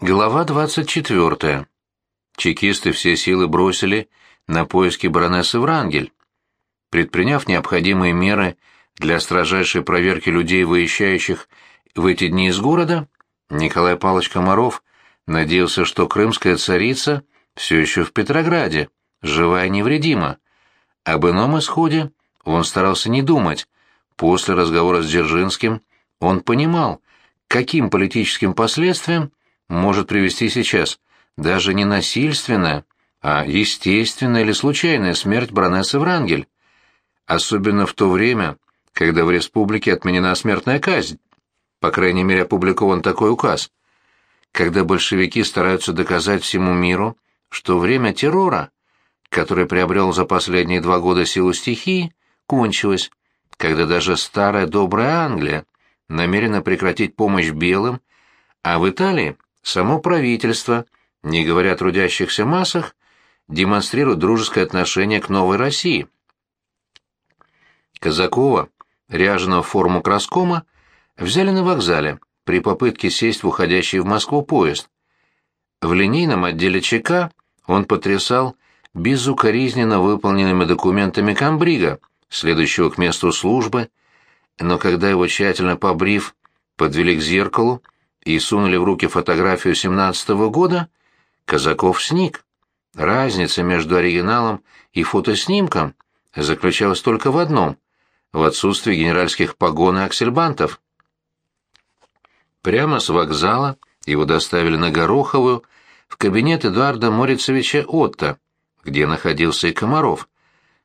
Глава 24. Чекисты все силы бросили на поиски баронессы Врангель. Предприняв необходимые меры для строжайшей проверки людей, выезжающих в эти дни из города, Николай Павлович Комаров надеялся, что крымская царица все еще в Петрограде, живая и невредима. Об ином исходе он старался не думать. После разговора с Дзержинским он понимал, каким политическим последствиям может привести сейчас даже не насильственная, а естественная или случайная смерть баронессы Врангель. Особенно в то время, когда в республике отменена смертная казнь. По крайней мере, опубликован такой указ. Когда большевики стараются доказать всему миру, что время террора, который приобрел за последние два года силу стихии, кончилось, когда даже старая добрая Англия намерена прекратить помощь белым, а в Италии Само правительство, не говоря о трудящихся массах, демонстрирует дружеское отношение к новой России. Казакова, ряженого в форму краскома, взяли на вокзале при попытке сесть в уходящий в Москву поезд. В линейном отделе ЧК он потрясал безукоризненно выполненными документами комбрига, следующего к месту службы, но когда его тщательно побрив, подвели к зеркалу, и сунули в руки фотографию семнадцатого года, Казаков сник. Разница между оригиналом и фотоснимком заключалась только в одном — в отсутствии генеральских погон и аксельбантов. Прямо с вокзала его доставили на Гороховую в кабинет Эдуарда Морицевича Отто, где находился и Комаров.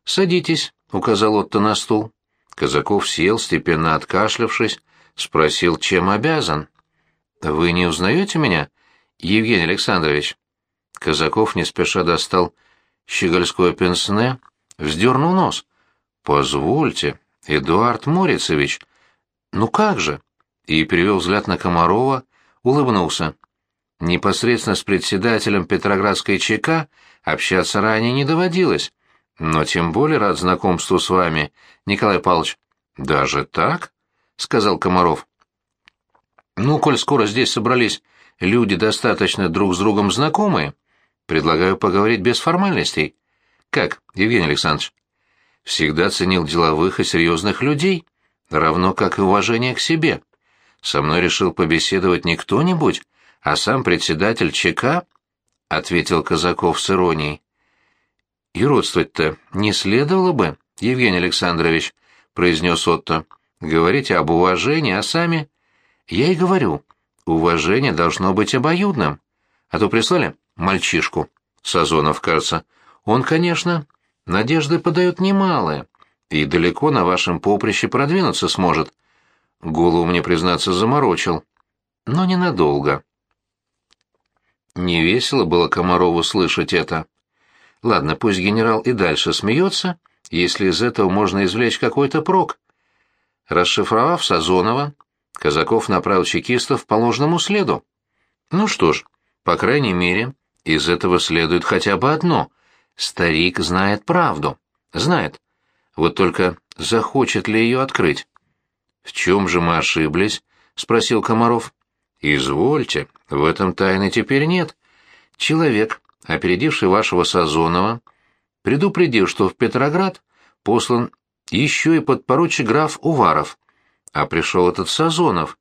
«Садитесь», — указал Отто на стул. Казаков сел, степенно откашлявшись, спросил, чем обязан. «Вы не узнаете меня, Евгений Александрович?» Казаков не спеша достал щегольское пенсне, вздернул нос. «Позвольте, Эдуард Морицевич, ну как же?» И перевел взгляд на Комарова, улыбнулся. Непосредственно с председателем Петроградской ЧК общаться ранее не доводилось, но тем более рад знакомству с вами, Николай Павлович. «Даже так?» — сказал Комаров. Ну, коль скоро здесь собрались люди достаточно друг с другом знакомые, предлагаю поговорить без формальностей. Как, Евгений Александрович? Всегда ценил деловых и серьезных людей, равно как и уважение к себе. Со мной решил побеседовать не кто-нибудь, а сам председатель ЧК, — ответил Казаков с иронией. — И родствовать-то не следовало бы, Евгений Александрович, — произнес Отто. — Говорите об уважении, а сами... Я и говорю, уважение должно быть обоюдным. А то прислали мальчишку, Сазонов, кажется. Он, конечно, надежды подает немалые, и далеко на вашем поприще продвинуться сможет. Голову мне, признаться, заморочил. Но ненадолго. Невесело было Комарову слышать это. Ладно, пусть генерал и дальше смеется, если из этого можно извлечь какой-то прок. Расшифровав Сазонова, Казаков направил чекистов по ложному следу. Ну что ж, по крайней мере, из этого следует хотя бы одно. Старик знает правду. Знает. Вот только захочет ли ее открыть? «В чем же мы ошиблись?» — спросил Комаров. «Извольте, в этом тайны теперь нет. Человек, опередивший вашего Сазонова, предупредил, что в Петроград послан еще и подпоручик граф Уваров, а пришел этот Сазонов.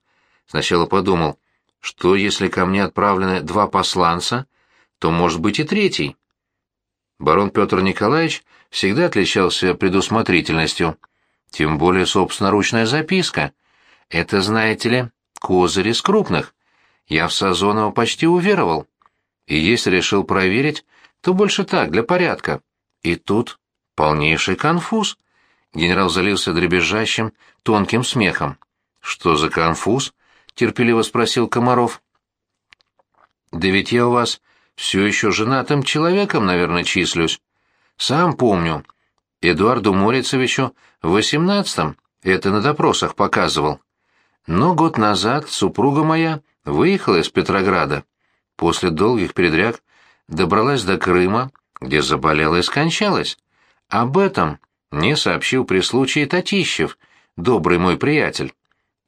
Сначала подумал, что если ко мне отправлены два посланца, то может быть и третий. Барон Петр Николаевич всегда отличался предусмотрительностью, тем более собственноручная записка. Это, знаете ли, козырь из крупных. Я в Сазонова почти уверовал. И если решил проверить, то больше так, для порядка. И тут полнейший конфуз. Генерал залился дребезжащим, тонким смехом. «Что за конфуз?» — терпеливо спросил Комаров. «Да ведь я у вас все еще женатым человеком, наверное, числюсь. Сам помню. Эдуарду Морицевичу в восемнадцатом это на допросах показывал. Но год назад супруга моя выехала из Петрограда. После долгих передряг добралась до Крыма, где заболела и скончалась. Об этом мне сообщил при случае Татищев, добрый мой приятель.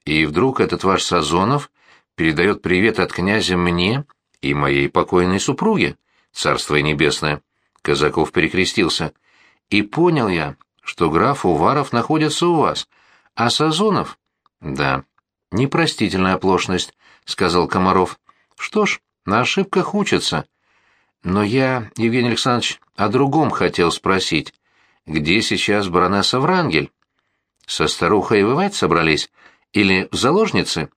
И вдруг этот ваш Сазонов передает привет от князя мне И моей покойной супруге, царство небесное. Казаков перекрестился. И понял я, что граф Уваров находится у вас, а Сазонов... Да, непростительная оплошность, сказал Комаров. Что ж, на ошибках учатся. Но я, Евгений Александрович, о другом хотел спросить. Где сейчас баронесса Врангель? Со старухой воевать собрались? Или в заложницы?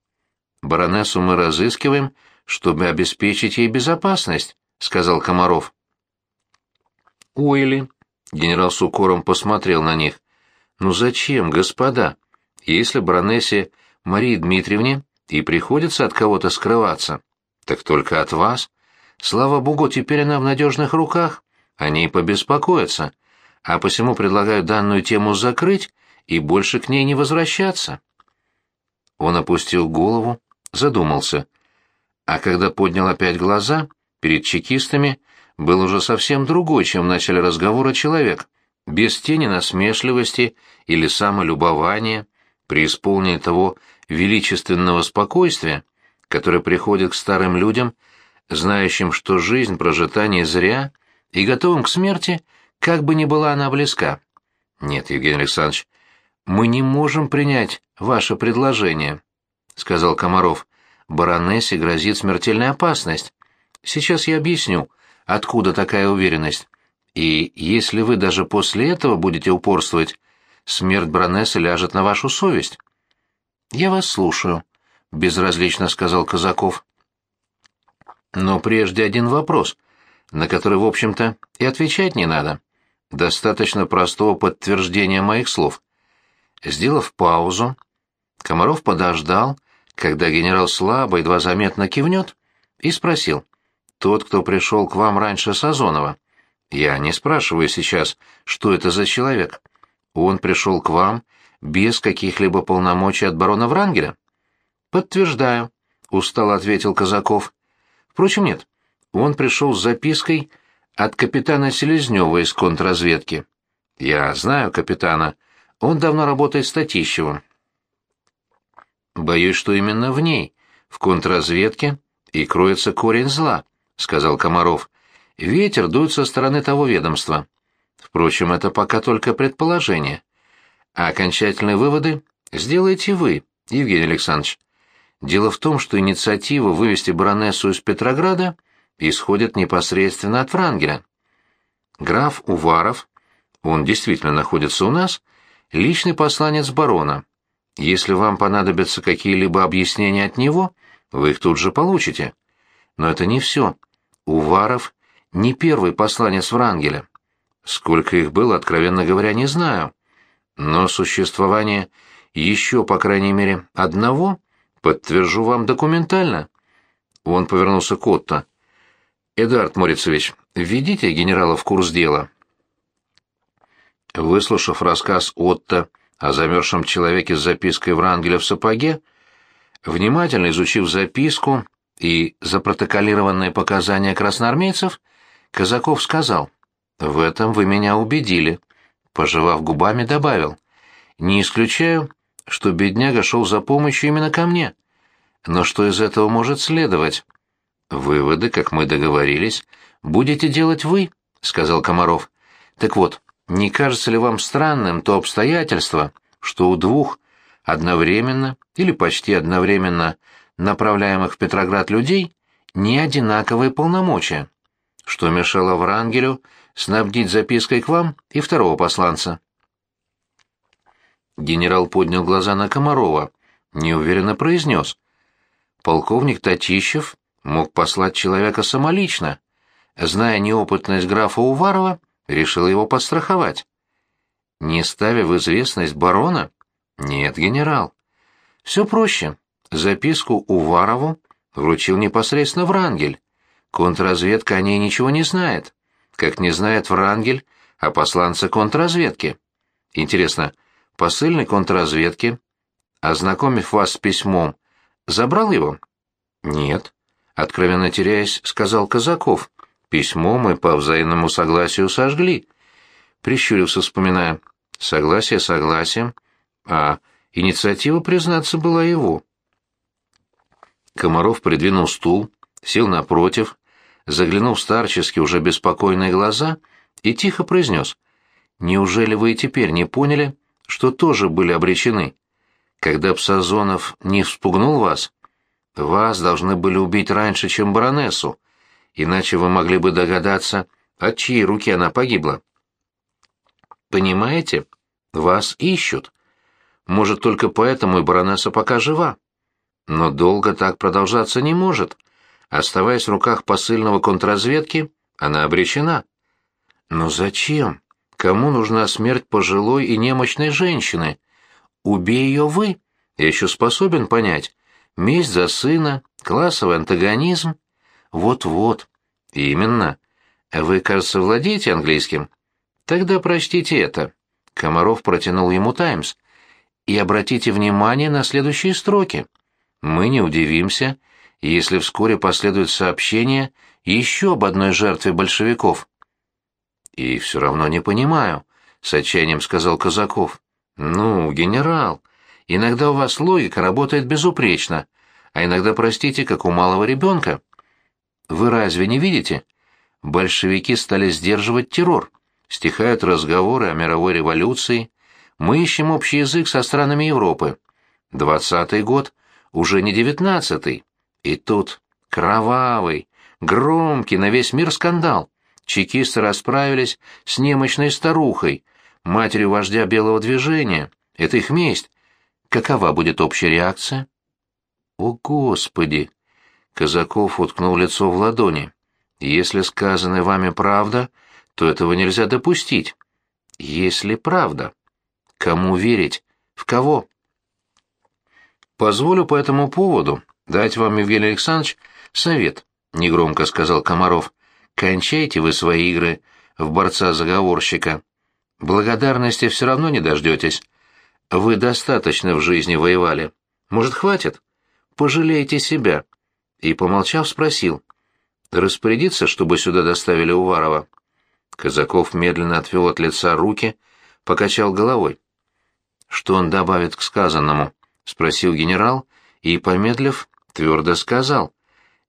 Баронессу мы разыскиваем, чтобы обеспечить ей безопасность, сказал Комаров. Уэли. Генерал с укором посмотрел на них. Ну зачем, господа? Если баронессе Марии Дмитриевне и приходится от кого-то скрываться, так только от вас. Слава богу, теперь она в надежных руках, о ней побеспокоятся, а посему предлагаю данную тему закрыть и больше к ней не возвращаться. Он опустил голову, задумался. А когда поднял опять глаза, перед чекистами был уже совсем другой, чем в начале разговора человек, без тени насмешливости или самолюбования, преисполненный того величественного спокойствия, которое приходит к старым людям, знающим, что жизнь прожита не зря, и готовым к смерти, как бы ни была она близка. Нет, Евгений Александрович, мы не можем принять ваше предложение, сказал Комаров. Баронессе грозит смертельная опасность. Сейчас я объясню, откуда такая уверенность. И если вы даже после этого будете упорствовать, смерть баронессы ляжет на вашу совесть. Я вас слушаю, безразлично сказал Казаков. Но прежде один вопрос, на который, в общем-то, и отвечать не надо. Достаточно простого подтверждения моих слов. Сделав паузу, Комаров подождал, когда генерал слабо, едва заметно кивнет, и спросил. «Тот, кто пришел к вам раньше Сазонова. Я не спрашиваю сейчас, что это за человек. Он пришел к вам без каких-либо полномочий от барона Врангеля?» «Подтверждаю», — устало ответил Казаков. «Впрочем, нет. Он пришел с запиской от капитана Селезнева из контрразведки. Я знаю капитана. Он давно работает с Татищевым. Боюсь, что именно в ней, в контрразведке, и кроется корень зла, сказал Комаров. Ветер дует со стороны того ведомства. Впрочем, это пока только предположение. А окончательные выводы сделаете вы, Евгений Александрович. Дело в том, что инициатива вывести баронессу из Петрограда исходит непосредственно от Врангеля. Граф Уваров, он действительно находится у нас, личный посланец барона. Если вам понадобятся какие-либо объяснения от него, вы их тут же получите. Но это не все. Уваров не первый посланец Врангеля. Сколько их было, откровенно говоря, не знаю. Но существование еще, по крайней мере, одного подтвержу вам документально. Он повернулся к Отто. Эдуард Морицевич, введите генерала в курс дела. Выслушав рассказ Отто о замерзшем человеке с запиской Врангеля в сапоге, внимательно изучив записку и запротоколированные показания красноармейцев, Казаков сказал, «В этом вы меня убедили», пожевав губами, добавил, «Не исключаю, что бедняга шел за помощью именно ко мне. Но что из этого может следовать?» «Выводы, как мы договорились, будете делать вы», — сказал Комаров. «Так вот, не кажется ли вам странным то обстоятельство, что у двух одновременно или почти одновременно направляемых в Петроград людей не одинаковые полномочия, что мешало Врангелю снабдить запиской к вам и второго посланца?» Генерал поднял глаза на Комарова, неуверенно произнес. «Полковник Татищев мог послать человека самолично. Зная неопытность графа Уварова, решил его подстраховать. Не ставя в известность барона? Нет, генерал. Все проще. Записку Уварову вручил непосредственно Врангель. Контрразведка о ней ничего не знает. Как не знает Врангель о посланце контрразведки. Интересно, посыльный контрразведки, ознакомив вас с письмом, забрал его? Нет откровенно теряясь, сказал Казаков. Письмо мы по взаимному согласию сожгли. Прищурился, вспоминая. Согласие согласием, а инициатива, признаться, была его. Комаров придвинул стул, сел напротив, заглянул в старческие уже беспокойные глаза и тихо произнес. «Неужели вы и теперь не поняли, что тоже были обречены? Когда Псазонов не вспугнул вас, вас должны были убить раньше, чем баронессу, иначе вы могли бы догадаться, от чьей руки она погибла. Понимаете? Вас ищут. Может, только поэтому и баронесса пока жива. Но долго так продолжаться не может. Оставаясь в руках посыльного контрразведки, она обречена. Но зачем? Кому нужна смерть пожилой и немощной женщины? Убей ее вы. Я еще способен понять. Месть за сына, классовый антагонизм. Вот-вот. Именно. Вы, кажется, владеете английским? Тогда прочтите это. Комаров протянул ему «Таймс». И обратите внимание на следующие строки. Мы не удивимся, если вскоре последует сообщение еще об одной жертве большевиков. И все равно не понимаю, — с отчаянием сказал Казаков. Ну, генерал, иногда у вас логика работает безупречно, а иногда, простите, как у малого ребенка. Вы разве не видите? Большевики стали сдерживать террор, стихают разговоры о мировой революции, мы ищем общий язык со странами Европы. Двадцатый год, уже не девятнадцатый. И тут кровавый, громкий на весь мир скандал. Чекисты расправились с немощной старухой, матерью вождя белого движения. Это их месть. Какова будет общая реакция? О, Господи! Казаков уткнул лицо в ладони. Если сказанное вами правда, то этого нельзя допустить. Если правда. Кому верить? В кого? Позволю по этому поводу дать вам, Евгений Александрович, совет, негромко сказал Комаров. Кончайте вы свои игры в борца-заговорщика. Благодарности все равно не дождетесь. Вы достаточно в жизни воевали. Может, хватит? Пожалейте себя. И, помолчав, спросил. Распорядиться, чтобы сюда доставили Уварова? Казаков медленно отвел от лица руки, покачал головой. Что он добавит к сказанному? спросил генерал и, помедлив, твердо сказал.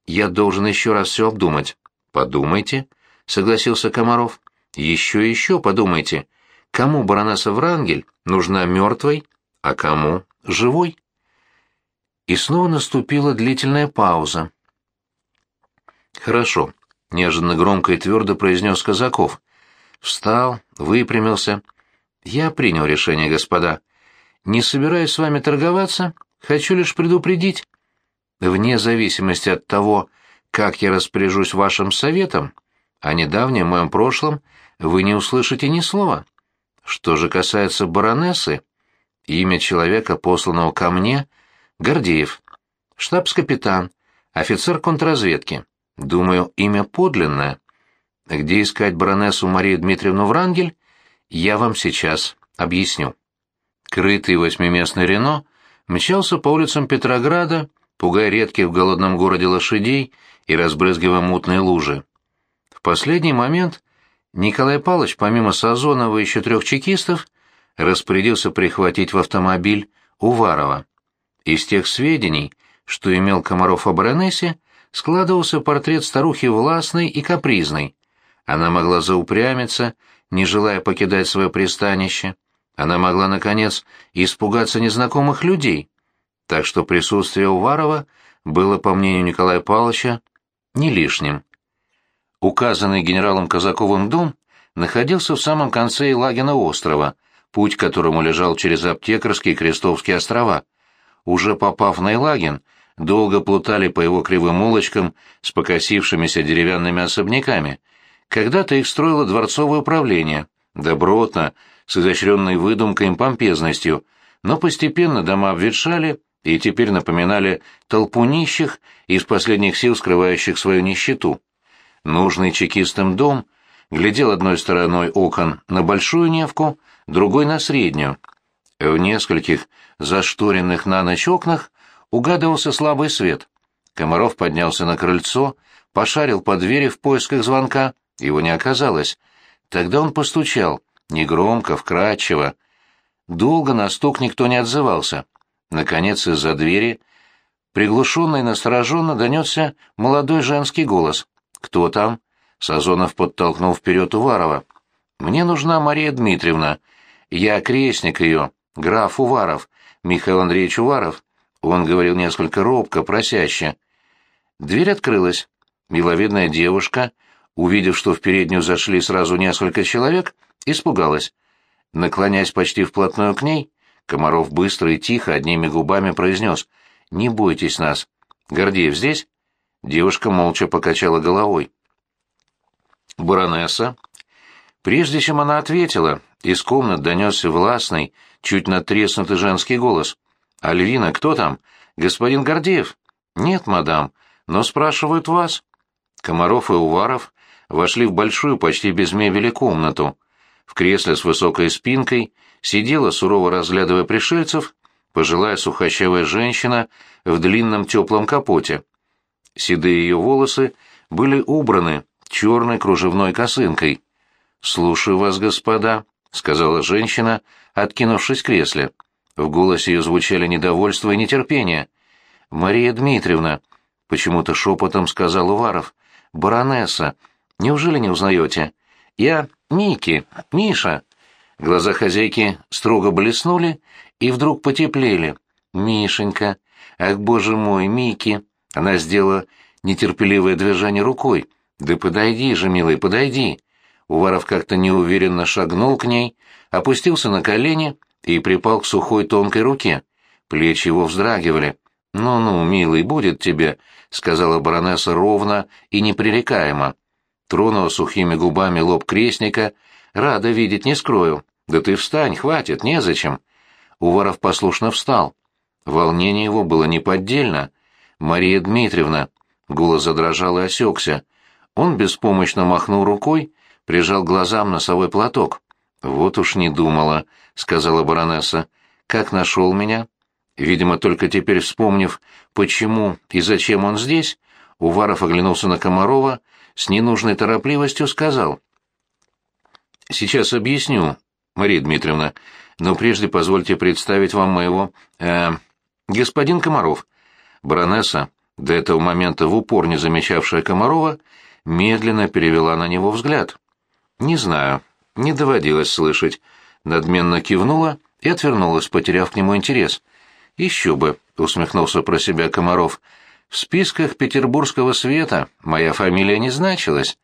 Я должен еще раз все обдумать. Подумайте, согласился Комаров. Еще и еще подумайте. Кому баронесса Врангель нужна мертвой, а кому живой? И снова наступила длительная пауза. «Хорошо», — неожиданно громко и твердо произнес Казаков. Встал, выпрямился. «Я принял решение, господа. Не собираюсь с вами торговаться, хочу лишь предупредить. Вне зависимости от того, как я распоряжусь вашим советом, о недавнем моем прошлом вы не услышите ни слова. Что же касается баронессы, имя человека, посланного ко мне, Гордеев, штабс-капитан, офицер контрразведки. Думаю, имя подлинное. Где искать баронессу Марию Дмитриевну Врангель, я вам сейчас объясню. Крытый восьмиместный Рено мчался по улицам Петрограда, пугая редких в голодном городе лошадей и разбрызгивая мутные лужи. В последний момент Николай Павлович, помимо Сазонова и еще трех чекистов, распорядился прихватить в автомобиль Уварова. Из тех сведений, что имел Комаров о баронессе, складывался портрет старухи властной и капризной. Она могла заупрямиться, не желая покидать свое пристанище, она могла, наконец, испугаться незнакомых людей, так что присутствие Уварова было, по мнению Николая Павловича, не лишним. Указанный генералом Казаковым дом находился в самом конце Елагина острова, путь к которому лежал через Аптекарские и Крестовские острова. Уже попав на Елагин, долго плутали по его кривым улочкам с покосившимися деревянными особняками. Когда-то их строило дворцовое управление, добротно, с изощренной выдумкой и помпезностью, но постепенно дома обветшали и теперь напоминали толпу нищих из последних сил скрывающих свою нищету. Нужный чекистам дом глядел одной стороной окон на Большую Невку, другой на Среднюю. В нескольких зашторенных на ночь окнах угадывался слабый свет. Комаров поднялся на крыльцо, пошарил по двери в поисках звонка, его не оказалось. Тогда он постучал, негромко, вкрадчиво. Долго на стук никто не отзывался. Наконец из-за двери приглушенно и настороженно донесся молодой женский голос. «Кто там?» — Сазонов подтолкнул вперед Уварова. «Мне нужна Мария Дмитриевна. Я крестник ее, граф Уваров, Михаил Андреевич Уваров». Он говорил несколько робко, просяще. Дверь открылась. Миловидная девушка, увидев, что в переднюю зашли сразу несколько человек, испугалась. Наклоняясь почти вплотную к ней, Комаров быстро и тихо одними губами произнес «Не бойтесь нас». «Гордеев здесь?» Девушка молча покачала головой. «Баронесса?» Прежде чем она ответила, из комнат донесся властный, чуть натреснутый женский голос. «Альвина, кто там? Господин Гордеев?» «Нет, мадам, но спрашивают вас». Комаров и Уваров вошли в большую, почти без мебели комнату. В кресле с высокой спинкой сидела, сурово разглядывая пришельцев, пожилая сухощавая женщина в длинном теплом капоте. Седые ее волосы были убраны черной кружевной косынкой. «Слушаю вас, господа», — сказала женщина, откинувшись в кресле. В голосе ее звучали недовольство и нетерпение. «Мария Дмитриевна», — почему-то шепотом сказал Уваров, — «баронесса, неужели не узнаете? Я Мики, Миша». Глаза хозяйки строго блеснули и вдруг потеплели. «Мишенька! Ах, боже мой, Мики!» Она сделала нетерпеливое движение рукой. «Да подойди же, милый, подойди!» Уваров как-то неуверенно шагнул к ней, опустился на колени и припал к сухой тонкой руке. Плечи его вздрагивали. «Ну-ну, милый, будет тебе», — сказала баронесса ровно и непререкаемо. Тронула сухими губами лоб крестника. «Рада видеть, не скрою. Да ты встань, хватит, незачем». Уваров послушно встал. Волнение его было неподдельно. «Мария Дмитриевна!» Голос задрожал и осекся. Он беспомощно махнул рукой, прижал глазам носовой платок. «Вот уж не думала», — сказала баронесса. «Как нашел меня?» Видимо, только теперь вспомнив, почему и зачем он здесь, Уваров оглянулся на Комарова, с ненужной торопливостью сказал. «Сейчас объясню, Мария Дмитриевна, но прежде позвольте представить вам моего... Э, господин Комаров». Баронесса, до этого момента в упор не замечавшая Комарова, медленно перевела на него взгляд. «Не знаю, не доводилось слышать», — надменно кивнула и отвернулась, потеряв к нему интерес. «Еще бы», — усмехнулся про себя Комаров, — «в списках петербургского света моя фамилия не значилась».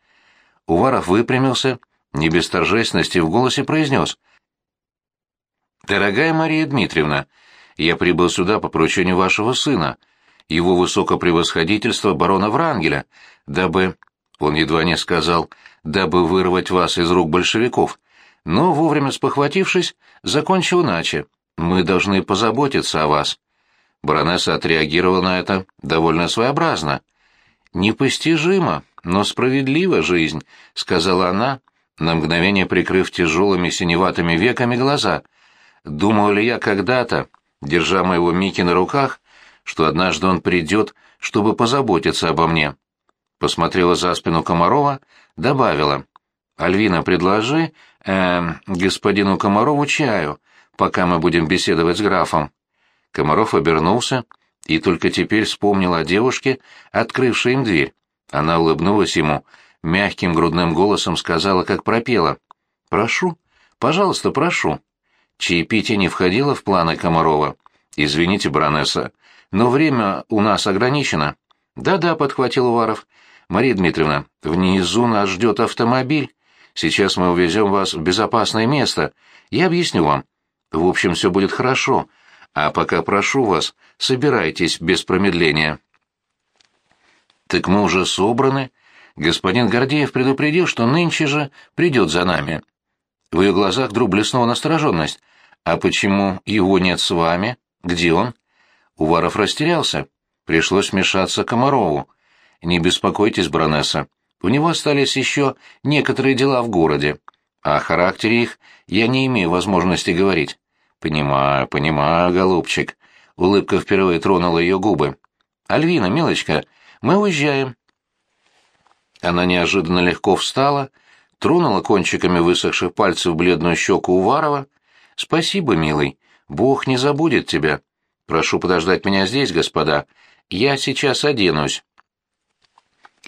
Уваров выпрямился, не без торжественности в голосе произнес. «Дорогая Мария Дмитриевна, я прибыл сюда по поручению вашего сына, его высокопревосходительства барона Врангеля, дабы...» Он едва не сказал «дабы вырвать вас из рук большевиков», но, вовремя спохватившись, закончил иначе. «Мы должны позаботиться о вас». Баронесса отреагировала на это довольно своеобразно. «Непостижимо, но справедлива жизнь», — сказала она, на мгновение прикрыв тяжелыми синеватыми веками глаза. «Думал ли я когда-то, держа моего Мики на руках, что однажды он придет, чтобы позаботиться обо мне?» Посмотрела за спину Комарова, добавила. «Альвина, предложи э, господину Комарову чаю, пока мы будем беседовать с графом». Комаров обернулся и только теперь вспомнил о девушке, открывшей им дверь. Она улыбнулась ему, мягким грудным голосом сказала, как пропела. «Прошу, пожалуйста, прошу». Чаепитие не входило в планы Комарова. «Извините, баронесса, но время у нас ограничено». «Да-да», — подхватил Уваров. «Мария Дмитриевна, внизу нас ждет автомобиль. Сейчас мы увезем вас в безопасное место. Я объясню вам. В общем, все будет хорошо. А пока прошу вас, собирайтесь без промедления». «Так мы уже собраны. Господин Гордеев предупредил, что нынче же придет за нами». В ее глазах вдруг блеснула настороженность. «А почему его нет с вами? Где он?» Уваров растерялся. Пришлось вмешаться Комарову. «Не беспокойтесь, баронесса. У него остались еще некоторые дела в городе. О характере их я не имею возможности говорить». «Понимаю, понимаю, голубчик». Улыбка впервые тронула ее губы. «Альвина, милочка, мы уезжаем». Она неожиданно легко встала, тронула кончиками высохших пальцев бледную щеку Уварова. «Спасибо, милый. Бог не забудет тебя. Прошу подождать меня здесь, господа. Я сейчас оденусь».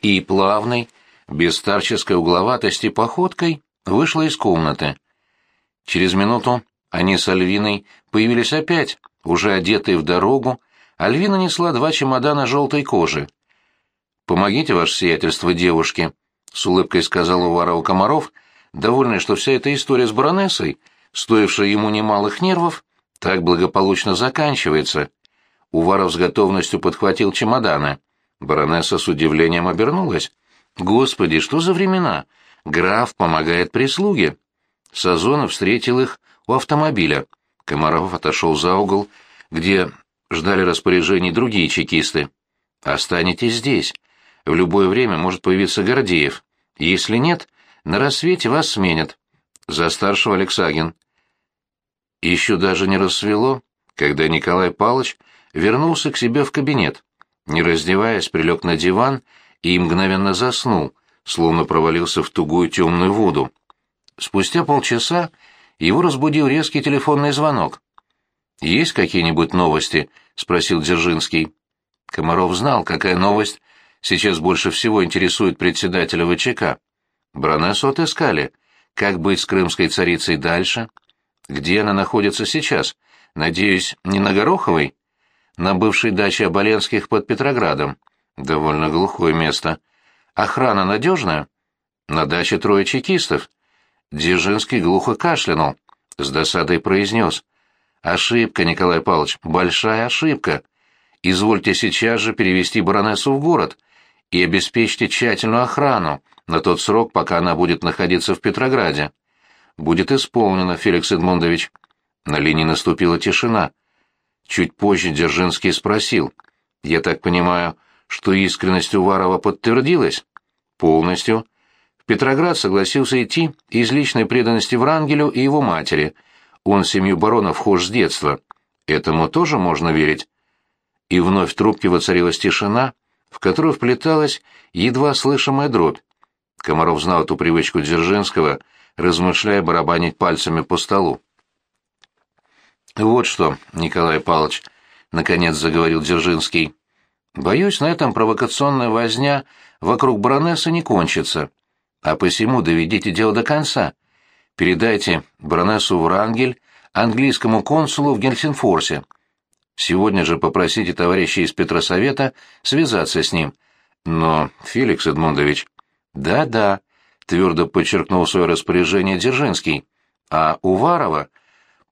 И плавной, без старческой угловатости походкой вышла из комнаты. Через минуту они с Альвиной появились опять, уже одетые в дорогу, Альвина несла два чемодана желтой кожи. «Помогите, ваше сиятельство, девушке», — с улыбкой сказал Уваров Комаров, довольный, что вся эта история с баронессой, стоившая ему немалых нервов, так благополучно заканчивается. Уваров с готовностью подхватил чемоданы. Баронесса с удивлением обернулась. «Господи, что за времена? Граф помогает прислуге». Сазонов встретил их у автомобиля. Комаров отошел за угол, где ждали распоряжений другие чекисты. «Останетесь здесь. В любое время может появиться Гордеев. Если нет, на рассвете вас сменят. За старшего Алексагин». Еще даже не рассвело, когда Николай Палыч вернулся к себе в кабинет. Не раздеваясь, прилег на диван и мгновенно заснул, словно провалился в тугую темную воду. Спустя полчаса его разбудил резкий телефонный звонок. «Есть какие-нибудь новости?» — спросил Дзержинский. Комаров знал, какая новость сейчас больше всего интересует председателя ВЧК. Бронессу отыскали. Как быть с крымской царицей дальше? Где она находится сейчас? Надеюсь, не на Гороховой? На бывшей даче Оболенских под Петроградом. Довольно глухое место. Охрана надежная? На даче трое чекистов. Дзержинский глухо кашлянул. С досадой произнес. «Ошибка, Николай Павлович, большая ошибка. Извольте сейчас же перевести баронессу в город и обеспечьте тщательную охрану на тот срок, пока она будет находиться в Петрограде. Будет исполнено, Феликс Эдмундович». На линии наступила тишина. Чуть позже Дзержинский спросил. «Я так понимаю, что искренность Уварова подтвердилась?» «Полностью». В Петроград согласился идти из личной преданности Врангелю и его матери. Он семью баронов вхож с детства. Этому тоже можно верить. И вновь в трубке воцарилась тишина, в которую вплеталась едва слышимая дробь. Комаров знал эту привычку Дзержинского, размышляя барабанить пальцами по столу. «Вот что, Николай Павлович», — наконец заговорил Дзержинский, — «боюсь, на этом провокационная возня вокруг баронессы не кончится, а посему доведите дело до конца. Передайте баронессу Врангель английскому консулу в Гельсинфорсе. Сегодня же попросите товарищей из Петросовета связаться с ним. Но, Феликс Эдмундович...» «Да-да», — твердо подчеркнул свое распоряжение Дзержинский, — «а Уварова...»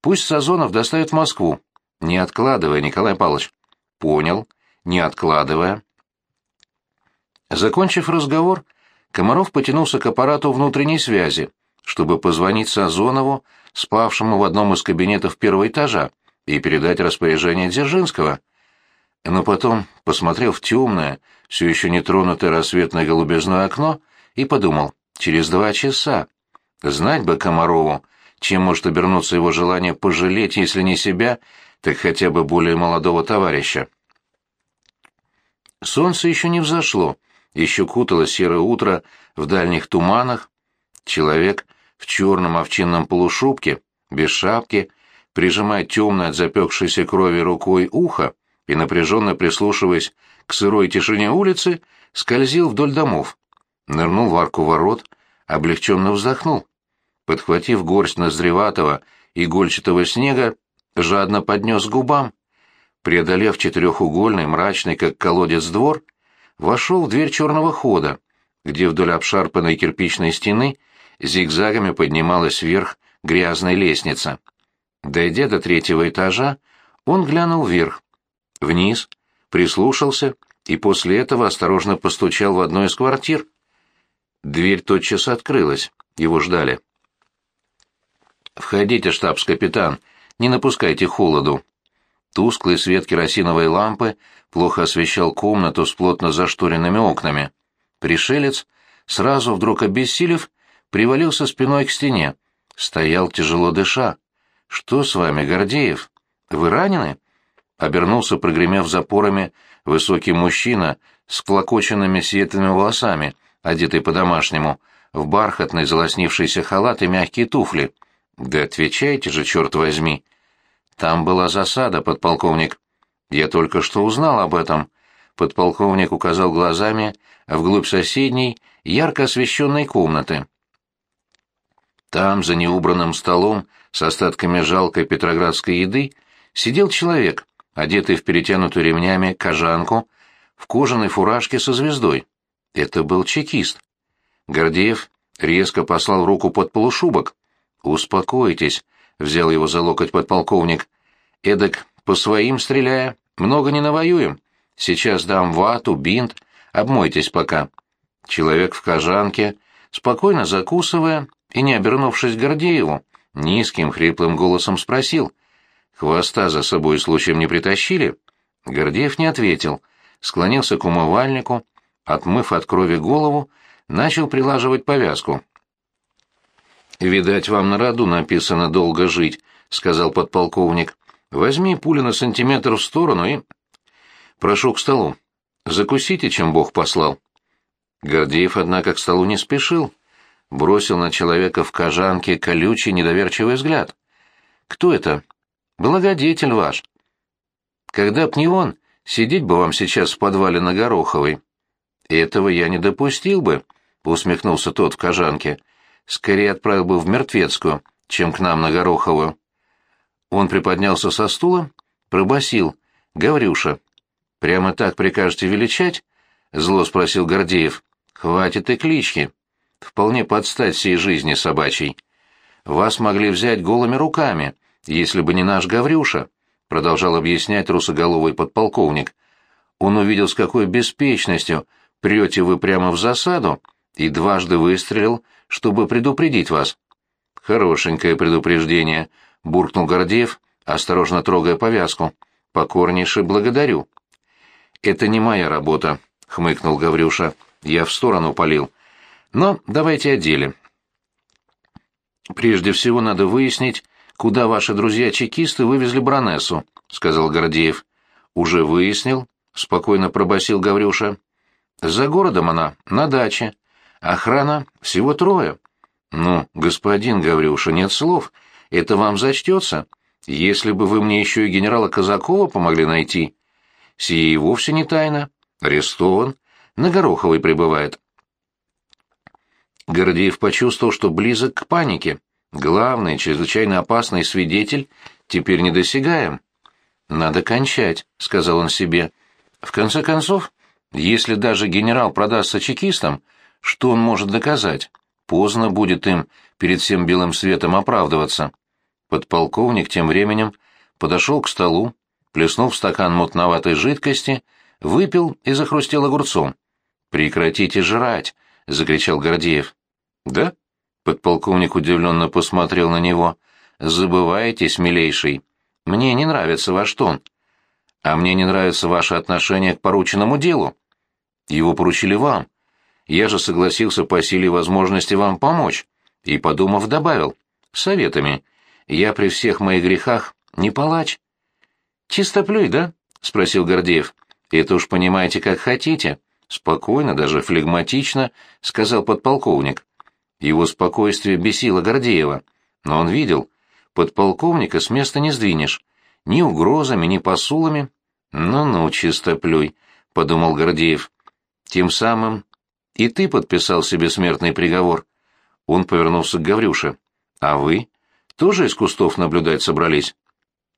Пусть Сазонов доставит в Москву. Не откладывая, Николай Павлович. Понял. Не откладывая. Закончив разговор, Комаров потянулся к аппарату внутренней связи, чтобы позвонить Сазонову, спавшему в одном из кабинетов первого этажа, и передать распоряжение Дзержинского. Но потом посмотрел в темное, все еще не тронутое рассветное голубизное окно и подумал, через два часа. Знать бы Комарову, чем может обернуться его желание пожалеть, если не себя, так хотя бы более молодого товарища. Солнце еще не взошло, еще кутало серое утро в дальних туманах. Человек в черном овчинном полушубке, без шапки, прижимая темное от запекшейся крови рукой ухо и напряженно прислушиваясь к сырой тишине улицы, скользил вдоль домов. Нырнул в арку ворот, облегченно вздохнул подхватив горсть назреватого игольчатого снега, жадно поднес к губам. Преодолев четырехугольный, мрачный, как колодец двор, вошел в дверь черного хода, где вдоль обшарпанной кирпичной стены зигзагами поднималась вверх грязная лестница. Дойдя до третьего этажа, он глянул вверх, вниз, прислушался и после этого осторожно постучал в одну из квартир. Дверь тотчас открылась, его ждали. «Входите, штабс-капитан, не напускайте холоду». Тусклый свет керосиновой лампы плохо освещал комнату с плотно зашторенными окнами. Пришелец, сразу вдруг обессилев, привалился спиной к стене. Стоял тяжело дыша. «Что с вами, Гордеев? Вы ранены?» Обернулся, прогремев запорами, высокий мужчина с клокоченными светлыми волосами, одетый по-домашнему, в бархатный залоснившийся халат и мягкие туфли. Да отвечайте же, черт возьми. Там была засада, подполковник. Я только что узнал об этом. подполковник указал глазами вглубь соседней, ярко освещенной комнаты. Там, за неубранным столом, с остатками жалкой петроградской еды, сидел человек, одетый в перетянутую ремнями кожанку, в кожаной фуражке со звездой. Это был чекист. Гордеев резко послал руку под полушубок. «Успокойтесь», — взял его за локоть подполковник. «Эдак, по своим стреляя, много не навоюем. Сейчас дам вату, бинт, обмойтесь пока». Человек в кожанке, спокойно закусывая и, не обернувшись Гордееву, низким хриплым голосом спросил. «Хвоста за собой случаем не притащили?» Гордеев не ответил, склонился к умывальнику, отмыв от крови голову, начал прилаживать повязку. «Видать, вам на роду написано «долго жить», — сказал подполковник. «Возьми пули на сантиметр в сторону и...» «Прошу к столу. Закусите, чем Бог послал». Гордеев, однако, к столу не спешил. Бросил на человека в кожанке колючий, недоверчивый взгляд. «Кто это?» «Благодетель ваш». «Когда б не он, сидеть бы вам сейчас в подвале на Гороховой». «Этого я не допустил бы», — усмехнулся тот в кожанке. «Скорее отправил бы в Мертвецкую, чем к нам на Гороховую». Он приподнялся со стула, пробасил. «Гаврюша, прямо так прикажете величать?» — зло спросил Гордеев. «Хватит и клички. Вполне подстать всей жизни собачьей. Вас могли взять голыми руками, если бы не наш Гаврюша», — продолжал объяснять русоголовый подполковник. Он увидел, с какой беспечностью прете вы прямо в засаду, и дважды выстрелил, чтобы предупредить вас. Хорошенькое предупреждение, буркнул Гордеев, осторожно трогая повязку. Покорнейше благодарю. Это не моя работа, хмыкнул Гаврюша. Я в сторону полил. Но давайте о деле. Прежде всего надо выяснить, куда ваши друзья-чекисты вывезли баронессу, сказал Гордеев. Уже выяснил, спокойно пробасил Гаврюша. За городом она, на даче. Охрана всего трое. Ну, господин Гаврюша, нет слов. Это вам зачтется. Если бы вы мне еще и генерала Казакова помогли найти. Сие и вовсе не тайна. Арестован. На Гороховой пребывает. Гордеев почувствовал, что близок к панике. Главный, чрезвычайно опасный свидетель теперь недосягаем. «Надо кончать», — сказал он себе. «В конце концов, если даже генерал продастся чекистам, что он может доказать? Поздно будет им перед всем белым светом оправдываться. Подполковник тем временем подошел к столу, плеснул в стакан мутноватой жидкости, выпил и захрустел огурцом. «Прекратите жрать!» — закричал Гордеев. «Да?» — подполковник удивленно посмотрел на него. «Забываетесь, милейший. Мне не нравится ваш тон. А мне не нравится ваше отношение к порученному делу. Его поручили вам. Я же согласился по силе возможности вам помочь. И, подумав, добавил. Советами. Я при всех моих грехах не палач. «Чистоплюй, да?» — спросил Гордеев. «Это уж понимаете, как хотите». Спокойно, даже флегматично, — сказал подполковник. Его спокойствие бесило Гордеева, но он видел, подполковника с места не сдвинешь, ни угрозами, ни посулами. «Ну-ну, чистоплюй», — подумал Гордеев. Тем самым и ты подписал себе смертный приговор. Он повернулся к Гаврюше. А вы? Тоже из кустов наблюдать собрались?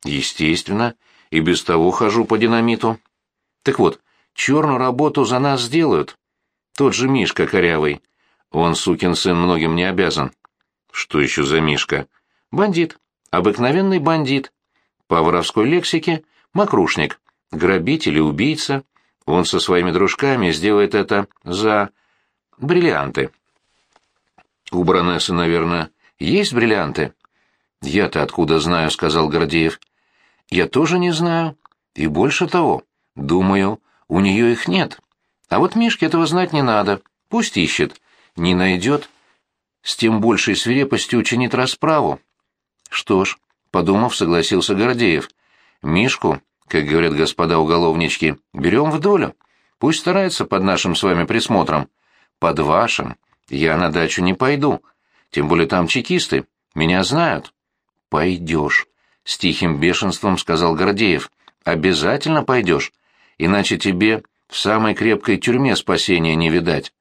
Естественно. И без того хожу по динамиту. Так вот, черную работу за нас сделают. Тот же Мишка корявый. Он, сукин сын, многим не обязан. Что еще за Мишка? Бандит. Обыкновенный бандит. По воровской лексике — мокрушник. Грабитель и убийца — он со своими дружками сделает это за... бриллианты. У баронессы, наверное, есть бриллианты? Я-то откуда знаю, сказал Гордеев. Я тоже не знаю. И больше того, думаю, у нее их нет. А вот Мишке этого знать не надо. Пусть ищет. Не найдет. С тем большей свирепостью учинит расправу. Что ж, подумав, согласился Гордеев. Мишку как говорят господа уголовнички, берем в долю. Пусть старается под нашим с вами присмотром. Под вашим. Я на дачу не пойду. Тем более там чекисты. Меня знают. Пойдешь. С тихим бешенством сказал Гордеев. Обязательно пойдешь. Иначе тебе в самой крепкой тюрьме спасения не видать.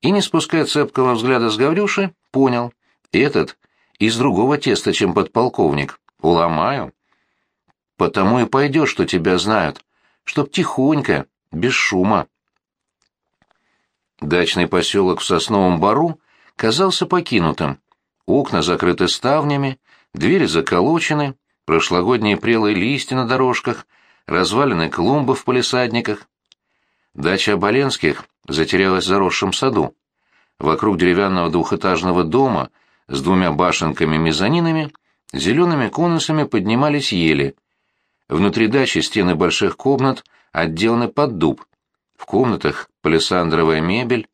И, не спуская цепкого взгляда с Гаврюши, понял, этот из другого теста, чем подполковник. Уломаю. Потому и пойдешь, что тебя знают, чтоб тихонько, без шума. Дачный поселок в Сосновом Бару казался покинутым. Окна закрыты ставнями, двери заколочены, прошлогодние прелые листья на дорожках, развалины клумбы в полисадниках. Дача Оболенских затерялась в заросшем саду. Вокруг деревянного двухэтажного дома с двумя башенками-мезонинами зелеными конусами поднимались ели. Внутри дачи стены больших комнат отделаны под дуб. В комнатах палисандровая мебель,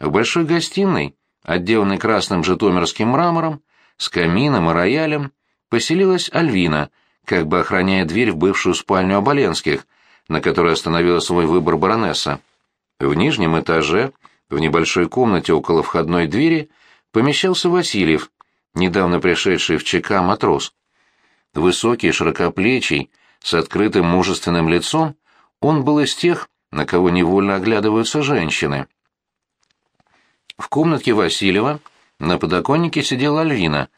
в большой гостиной, отделанной красным житомирским мрамором, с камином и роялем, поселилась Альвина, как бы охраняя дверь в бывшую спальню Оболенских, на которой остановила свой выбор баронесса. В нижнем этаже, в небольшой комнате около входной двери, помещался Васильев, недавно пришедший в ЧК матрос. Высокий, широкоплечий, с открытым мужественным лицом, он был из тех, на кого невольно оглядываются женщины. В комнатке Васильева на подоконнике сидела Альвина.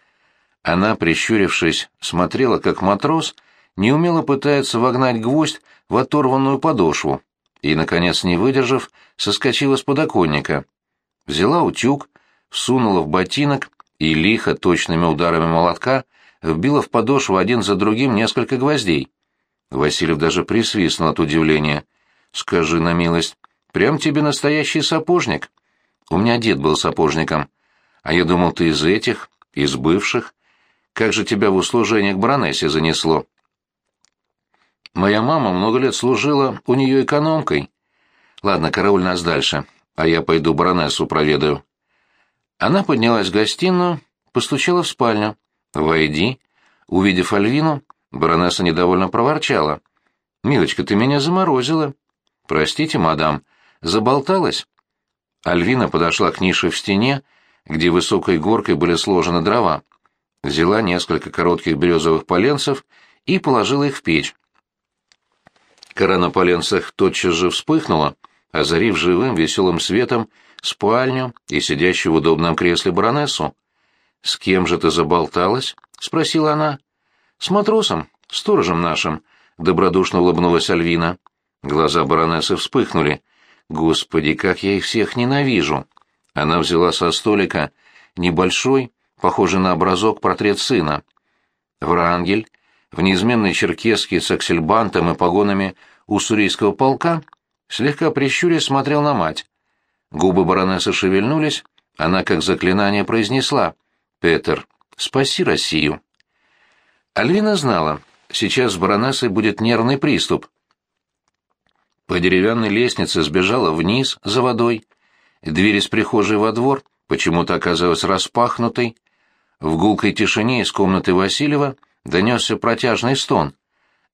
Она, прищурившись, смотрела, как матрос неумело пытается вогнать гвоздь в оторванную подошву, и, наконец, не выдержав, соскочила с подоконника. Взяла утюг, всунула в ботинок и лихо, точными ударами молотка, вбила в подошву один за другим несколько гвоздей. Васильев даже присвистнул от удивления — Скажи на милость, прям тебе настоящий сапожник. У меня дед был сапожником. А я думал, ты из этих, из бывших. Как же тебя в услужение к баронессе занесло? Моя мама много лет служила у нее экономкой. Ладно, карауль нас дальше, а я пойду баронессу проведаю. Она поднялась в гостиную, постучала в спальню. «Войди». Увидев Альвину, баронесса недовольно проворчала. «Милочка, ты меня заморозила. «Простите, мадам, заболталась?» Альвина подошла к нише в стене, где высокой горкой были сложены дрова, взяла несколько коротких березовых поленцев и положила их в печь. Кора на поленцах тотчас же вспыхнула, озарив живым веселым светом спальню и сидящую в удобном кресле баронессу. «С кем же ты заболталась?» — спросила она. «С матросом, сторожем нашим», — добродушно улыбнулась Альвина. Глаза баронессы вспыхнули. «Господи, как я их всех ненавижу!» Она взяла со столика небольшой, похожий на образок, портрет сына. Врангель, в неизменной черкеске с аксельбантом и погонами уссурийского полка, слегка прищурясь смотрел на мать. Губы баронессы шевельнулись, она как заклинание произнесла «Петер, спаси Россию». Альвина знала, сейчас с баронессой будет нервный приступ, по деревянной лестнице сбежала вниз за водой. Дверь из прихожей во двор почему-то оказалась распахнутой. В гулкой тишине из комнаты Васильева донесся протяжный стон.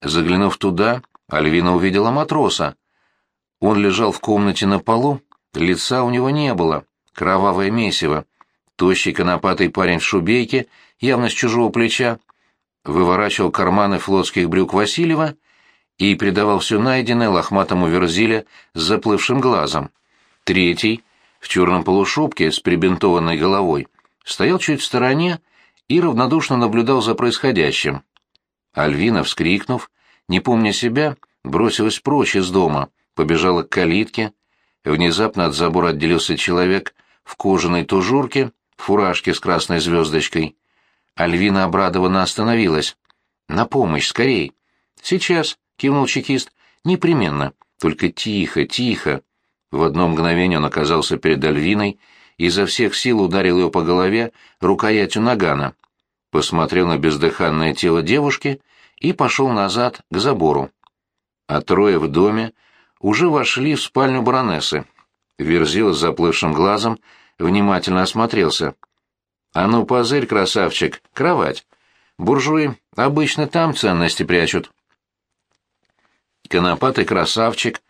Заглянув туда, Альвина увидела матроса. Он лежал в комнате на полу, лица у него не было, кровавое месиво. Тощий конопатый парень в шубейке, явно с чужого плеча, выворачивал карманы флотских брюк Васильева и придавал все найденное лохматому верзиле с заплывшим глазом. Третий, в черном полушубке с прибинтованной головой, стоял чуть в стороне и равнодушно наблюдал за происходящим. Альвина, вскрикнув, не помня себя, бросилась прочь из дома, побежала к калитке. Внезапно от забора отделился человек в кожаной тужурке, фуражке с красной звездочкой. Альвина обрадованно остановилась. «На помощь, скорей!» «Сейчас!» — кивнул чекист. «Непременно. Только тихо, тихо». В одно мгновение он оказался перед Альвиной и изо всех сил ударил ее по голове рукоятью нагана. Посмотрел на бездыханное тело девушки и пошел назад к забору. А трое в доме уже вошли в спальню баронессы. Верзила с заплывшим глазом внимательно осмотрелся. «А ну, позырь, красавчик, кровать. Буржуи обычно там ценности прячут». Конопатый красавчик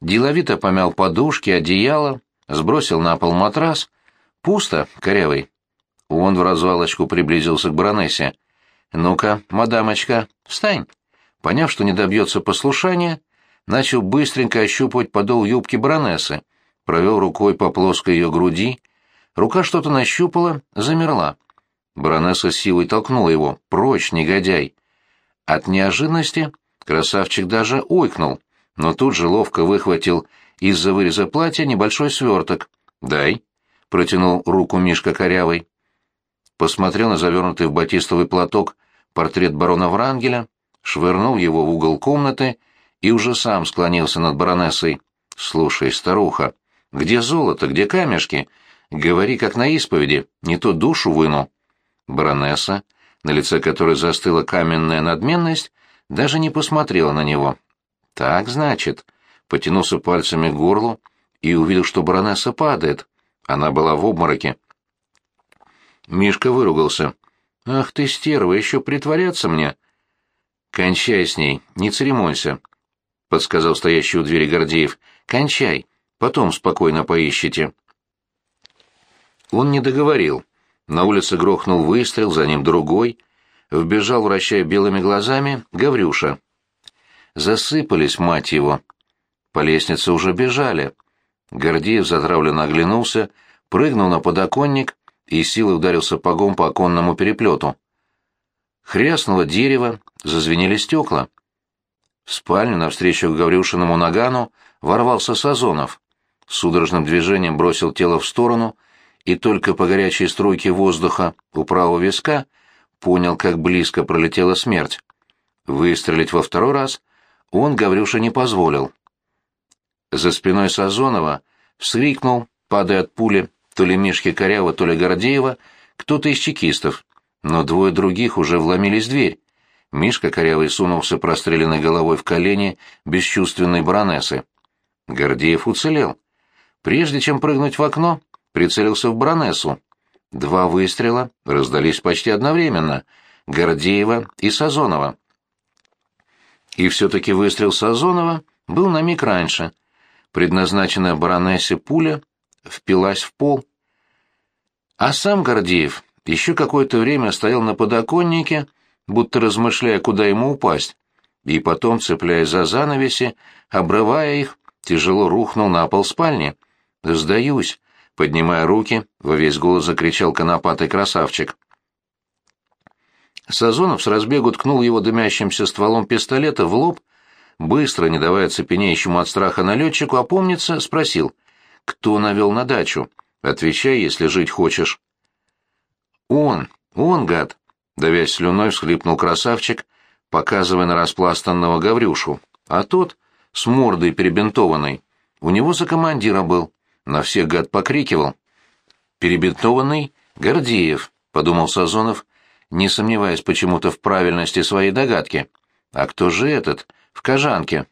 деловито помял подушки, одеяло, сбросил на пол матрас. Пусто, корявый. Он в развалочку приблизился к баронессе. «Ну-ка, мадамочка, встань!» Поняв, что не добьется послушания, начал быстренько ощупывать подол юбки баронессы, провел рукой по плоской ее груди. Рука что-то нащупала, замерла. Баронесса силой толкнула его. «Прочь, негодяй!» От неожиданности красавчик даже ойкнул, но тут же ловко выхватил из-за выреза платья небольшой сверток. «Дай», — протянул руку Мишка корявый. Посмотрел на завернутый в батистовый платок портрет барона Врангеля, швырнул его в угол комнаты и уже сам склонился над баронессой. «Слушай, старуха, где золото, где камешки? Говори, как на исповеди, не то душу выну». Баронесса, на лице которой застыла каменная надменность, даже не посмотрела на него. «Так, значит», — потянулся пальцами к горлу и увидел, что баронесса падает. Она была в обмороке. Мишка выругался. «Ах ты, стерва, еще притворяться мне?» «Кончай с ней, не церемонься», — подсказал стоящий у двери Гордеев. «Кончай, потом спокойно поищите». Он не договорил. На улице грохнул выстрел, за ним другой. Вбежал, вращая белыми глазами, Гаврюша. Засыпались, мать его. По лестнице уже бежали. Гордеев затравленно оглянулся, прыгнул на подоконник и силой ударил сапогом по оконному переплету. Хряснуло дерево, зазвенели стекла. В спальню навстречу Гаврюшиному нагану ворвался Сазонов. Судорожным движением бросил тело в сторону и только по горячей струйке воздуха у правого виска понял, как близко пролетела смерть. Выстрелить во второй раз он Гаврюше не позволил. За спиной Сазонова вскрикнул, падая от пули, то ли Мишки Корява, то ли Гордеева, кто-то из чекистов, но двое других уже вломились в дверь. Мишка Корявый сунулся простреленной головой в колени бесчувственной баронессы. Гордеев уцелел. Прежде чем прыгнуть в окно, прицелился в баронессу. Два выстрела раздались почти одновременно — Гордеева и Сазонова. И все-таки выстрел Сазонова был на миг раньше. Предназначенная баронессе пуля впилась в пол. А сам Гордеев еще какое-то время стоял на подоконнике, будто размышляя, куда ему упасть, и потом, цепляясь за занавеси, обрывая их, тяжело рухнул на пол спальни. «Сдаюсь», — поднимая руки, во весь голос закричал конопатый красавчик. Сазонов с разбегу ткнул его дымящимся стволом пистолета в лоб, быстро, не давая цепенеющему от страха налетчику опомниться, спросил, «Кто навел на дачу? Отвечай, если жить хочешь». «Он, он, гад!» — давясь слюной, всхлипнул красавчик, показывая на распластанного Гаврюшу. А тот, с мордой перебинтованной, у него за командира был, на всех гад покрикивал. «Перебинтованный Гордеев», — подумал Сазонов, не сомневаясь почему-то в правильности своей догадки. «А кто же этот, в кожанке?»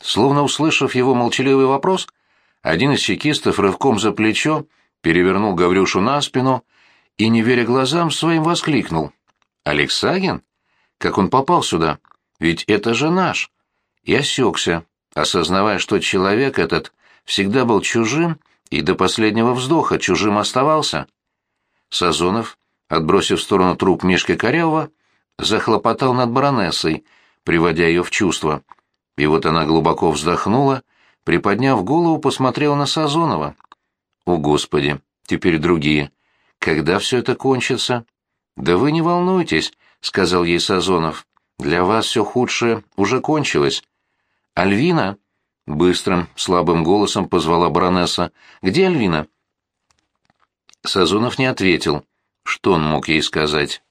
Словно услышав его молчаливый вопрос, один из чекистов рывком за плечо перевернул Гаврюшу на спину и, не веря глазам, своим воскликнул. «Алексагин? Как он попал сюда? Ведь это же наш!» И осекся, осознавая, что человек этот всегда был чужим и до последнего вздоха чужим оставался. Сазонов, отбросив в сторону труп Мишки Корявого, захлопотал над баронессой, приводя ее в чувство. И вот она глубоко вздохнула, приподняв голову, посмотрела на Сазонова. «О, Господи! Теперь другие!» Когда все это кончится? Да вы не волнуйтесь, сказал ей Сазонов. Для вас все худшее уже кончилось. Альвина быстрым, слабым голосом позвала баронесса. Где Альвина? Сазонов не ответил. Что он мог ей сказать?